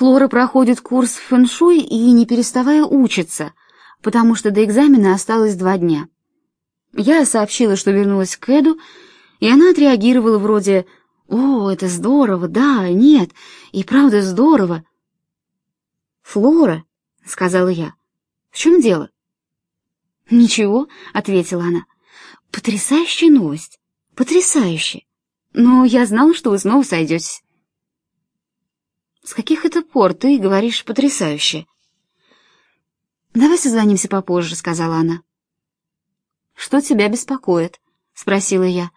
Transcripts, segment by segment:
Флора проходит курс фэншуй и не переставая учится, потому что до экзамена осталось два дня. Я сообщила, что вернулась к Эду, и она отреагировала вроде «О, это здорово, да, нет, и правда здорово». «Флора», — сказала я, — «в чем дело?» «Ничего», — ответила она, — «потрясающая новость, потрясающая. Но я знала, что вы снова сойдетесь». «С каких это пор ты говоришь потрясающе?» «Давай созвонимся попозже», — сказала она. «Что тебя беспокоит?» — спросила я.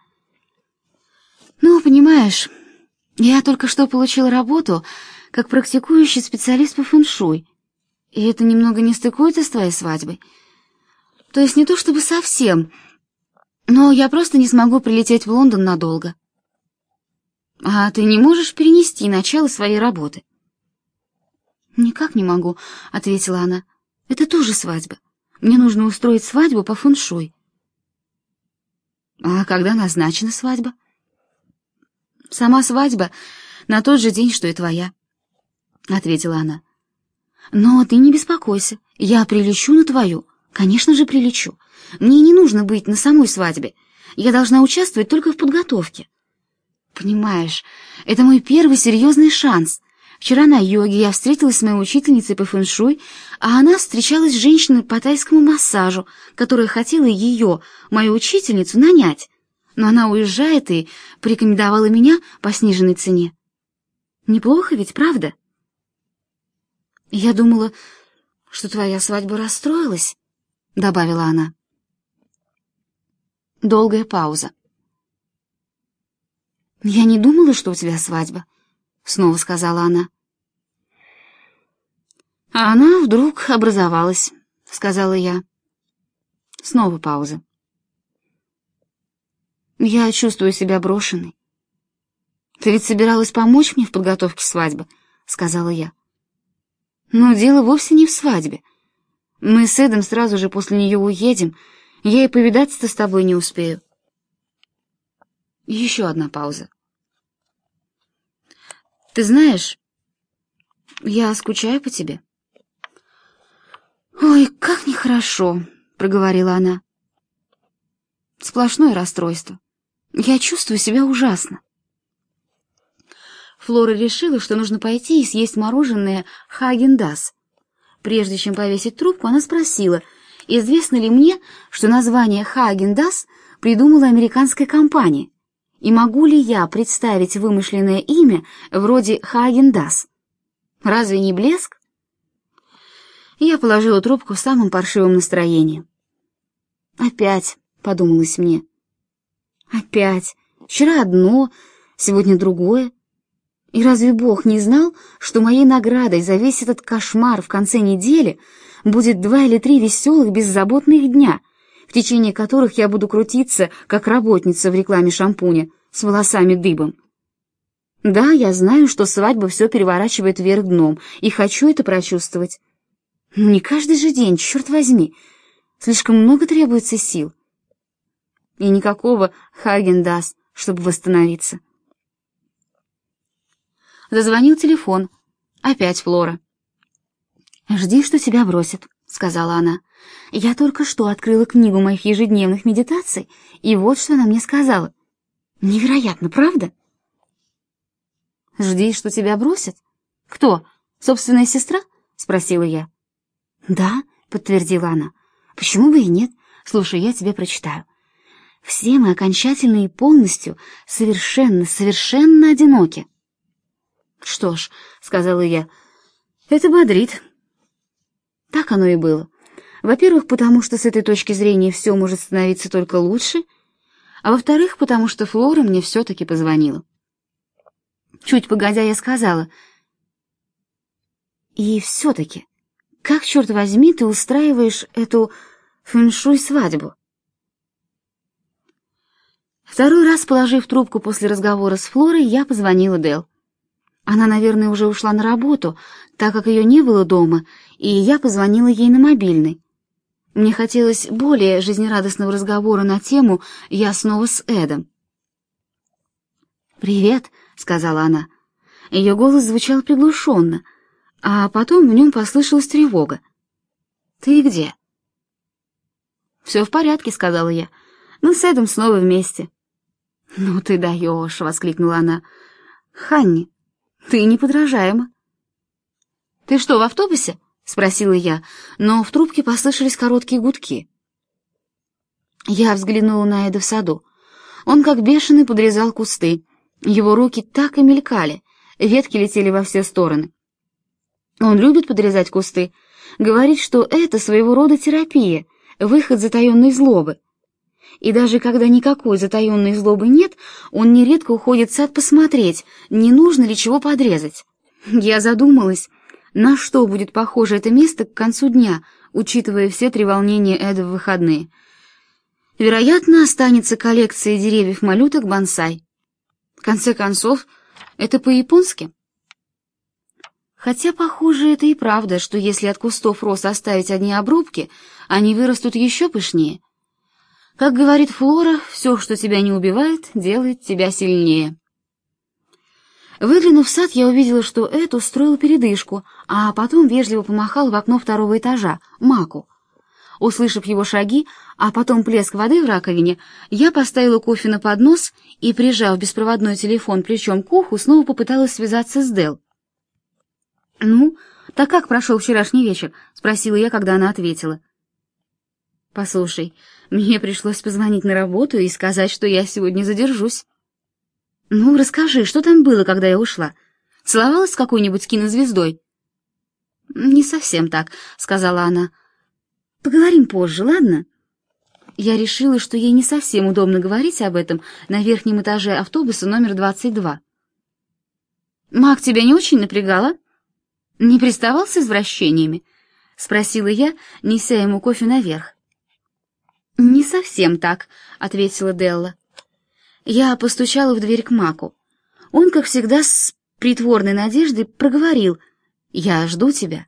«Ну, понимаешь, я только что получила работу как практикующий специалист по фэншуй, и это немного не стыкуется с твоей свадьбой. То есть не то чтобы совсем, но я просто не смогу прилететь в Лондон надолго». «А ты не можешь перенести начало своей работы?» «Никак не могу», — ответила она. «Это тоже свадьба. Мне нужно устроить свадьбу по фэншуй». «А когда назначена свадьба?» «Сама свадьба на тот же день, что и твоя», — ответила она. «Но ты не беспокойся, я прилечу на твою. Конечно же, прилечу. Мне не нужно быть на самой свадьбе. Я должна участвовать только в подготовке. Понимаешь, это мой первый серьезный шанс. Вчера на йоге я встретилась с моей учительницей по фэншуй, а она встречалась с женщиной по тайскому массажу, которая хотела ее, мою учительницу, нанять. Но она уезжает и порекомендовала меня по сниженной цене. Неплохо ведь, правда? Я думала, что твоя свадьба расстроилась, — добавила она. Долгая пауза. «Я не думала, что у тебя свадьба», — снова сказала она. «А она вдруг образовалась», — сказала я. Снова пауза. «Я чувствую себя брошенной». «Ты ведь собиралась помочь мне в подготовке свадьбы», — сказала я. «Но дело вовсе не в свадьбе. Мы с Эдом сразу же после нее уедем, я и повидаться-то с тобой не успею». Еще одна пауза. «Ты знаешь, я скучаю по тебе». «Ой, как нехорошо», — проговорила она. «Сплошное расстройство. Я чувствую себя ужасно». Флора решила, что нужно пойти и съесть мороженое Хагендас. Прежде чем повесить трубку, она спросила, известно ли мне, что название Хагендас придумала американская компания. И могу ли я представить вымышленное имя вроде Хагендас? Разве не блеск? Я положила трубку в самом паршивом настроении. «Опять», — подумалось мне. «Опять. Вчера одно, сегодня другое. И разве Бог не знал, что моей наградой за весь этот кошмар в конце недели будет два или три веселых, беззаботных дня — в течение которых я буду крутиться, как работница в рекламе шампуня, с волосами дыбом. Да, я знаю, что свадьба все переворачивает вверх дном, и хочу это прочувствовать. Но не каждый же день, черт возьми. Слишком много требуется сил. И никакого Häagen-Dazs, чтобы восстановиться. Зазвонил телефон. Опять Флора. «Жди, что тебя бросят», — сказала она. Я только что открыла книгу моих ежедневных медитаций, и вот что она мне сказала. Невероятно, правда? Жди, что тебя бросят? Кто? Собственная сестра? Спросила я. Да, подтвердила она. Почему бы и нет? Слушай, я тебе прочитаю. Все мы окончательно и полностью, совершенно, совершенно одиноки. Что ж, сказала я, это бодрит. Так оно и было. Во-первых, потому что с этой точки зрения все может становиться только лучше, а во-вторых, потому что Флора мне все-таки позвонила. Чуть погодя я сказала, «И все-таки, как, черт возьми, ты устраиваешь эту фэншуй-свадьбу?» Второй раз, положив трубку после разговора с Флорой, я позвонила Дел. Она, наверное, уже ушла на работу, так как ее не было дома, и я позвонила ей на мобильный. Мне хотелось более жизнерадостного разговора на тему «Я снова с Эдом». «Привет», — сказала она. Ее голос звучал приглушенно, а потом в нем послышалась тревога. «Ты где?» «Все в порядке», — сказала я. «Мы с Эдом снова вместе». «Ну ты даешь!» — воскликнула она. «Ханни, ты неподражаема». «Ты что, в автобусе?» — спросила я, но в трубке послышались короткие гудки. Я взглянула на Эда в саду. Он как бешеный подрезал кусты. Его руки так и мелькали, ветки летели во все стороны. Он любит подрезать кусты, говорит, что это своего рода терапия, выход затаенной злобы. И даже когда никакой затаенной злобы нет, он нередко уходит в сад посмотреть, не нужно ли чего подрезать. Я задумалась, на что будет похоже это место к концу дня, учитывая все треволнения Эда в выходные. Вероятно, останется коллекция деревьев-малюток бонсай. В конце концов, это по-японски. Хотя, похоже, это и правда, что если от кустов роз оставить одни обрубки, они вырастут еще пышнее. Как говорит Флора, все, что тебя не убивает, делает тебя сильнее. Выглянув в сад, я увидела, что Эд устроил передышку, а потом вежливо помахал в окно второго этажа, Маку. Услышав его шаги, а потом плеск воды в раковине, я поставила кофе на поднос и, прижав беспроводной телефон плечом к уху, снова попыталась связаться с Дел. «Ну, так как прошел вчерашний вечер?» — спросила я, когда она ответила. «Послушай, мне пришлось позвонить на работу и сказать, что я сегодня задержусь». «Ну, расскажи, что там было, когда я ушла? Целовалась с какой-нибудь кинозвездой?» «Не совсем так», — сказала она. «Поговорим позже, ладно?» Я решила, что ей не совсем удобно говорить об этом на верхнем этаже автобуса номер 22. «Мак тебя не очень напрягала?» «Не приставал с извращениями?» — спросила я, неся ему кофе наверх. «Не совсем так», — ответила Делла. Я постучала в дверь к Маку. Он, как всегда, с притворной надеждой проговорил «Я жду тебя».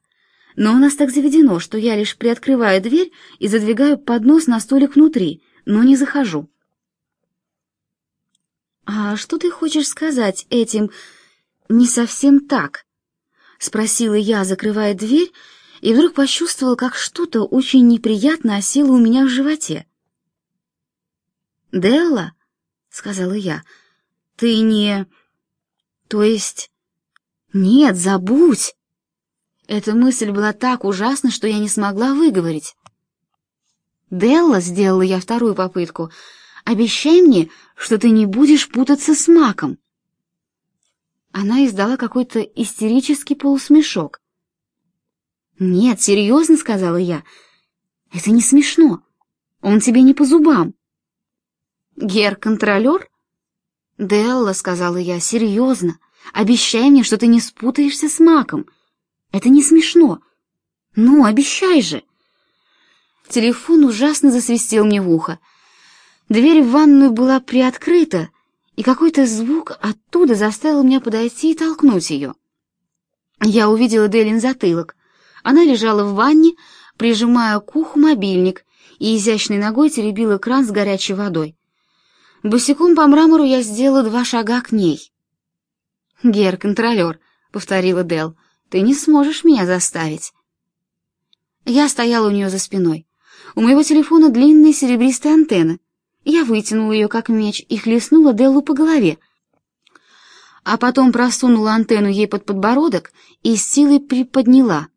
Но у нас так заведено, что я лишь приоткрываю дверь и задвигаю поднос на столик внутри, но не захожу. «А что ты хочешь сказать этим «не совсем так»?» — спросила я, закрывая дверь, и вдруг почувствовала, как что-то очень неприятно осело у меня в животе. «Делла», — сказала я, — «ты не... то есть...» «Нет, забудь!» Эта мысль была так ужасна, что я не смогла выговорить. «Делла», — сделала я вторую попытку, — «обещай мне, что ты не будешь путаться с Маком». Она издала какой-то истерический полусмешок. «Нет, серьезно», — сказала я. «Это не смешно. Он тебе не по зубам». «Гер-контролер?» «Делла», — сказала я, — «серьезно. Обещай мне, что ты не спутаешься с Маком. Это не смешно. Ну, обещай же». Телефон ужасно засвистел мне в ухо. Дверь в ванную была приоткрыта, и какой-то звук оттуда заставил меня подойти и толкнуть ее. Я увидела Делин затылок. Она лежала в ванне, прижимая к уху мобильник, и изящной ногой теребила кран с горячей водой. Босиком по мрамору я сделала два шага к ней. «Гер, контролер», — повторила Дел, — «ты не сможешь меня заставить». Я стояла у нее за спиной. У моего телефона длинная серебристая антенна. Я вытянула ее как меч и хлестнула Деллу по голове, а потом просунула антенну ей под подбородок и с силой приподняла.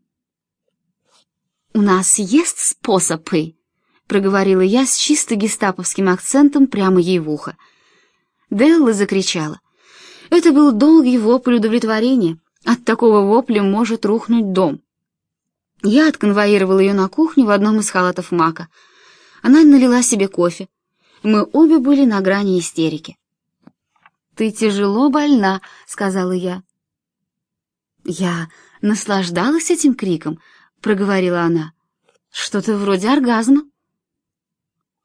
«У нас есть способы», — проговорила я с чисто гестаповским акцентом прямо ей в ухо. Делла закричала. Это был долгий вопль удовлетворения. От такого вопля может рухнуть дом. Я отконвоировала ее на кухню в одном из халатов Мака. Она налила себе кофе, мы обе были на грани истерики. «Ты тяжело больна», — сказала я. «Я наслаждалась этим криком», — проговорила она. «Что-то вроде оргазма».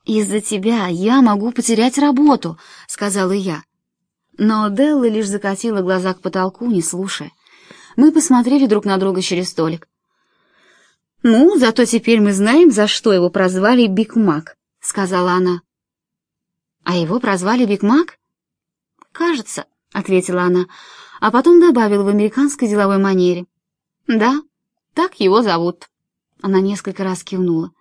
«Из-за тебя я могу потерять работу», — сказала я. Но Делла лишь закатила глаза к потолку, не слушая. Мы посмотрели друг на друга через столик. «Ну, зато теперь мы знаем, за что его прозвали Биг Мак», — сказала она. А его прозвали Биг Мак? Кажется, ответила она, а потом добавила в американской деловой манере. Да, так его зовут. Она несколько раз кивнула.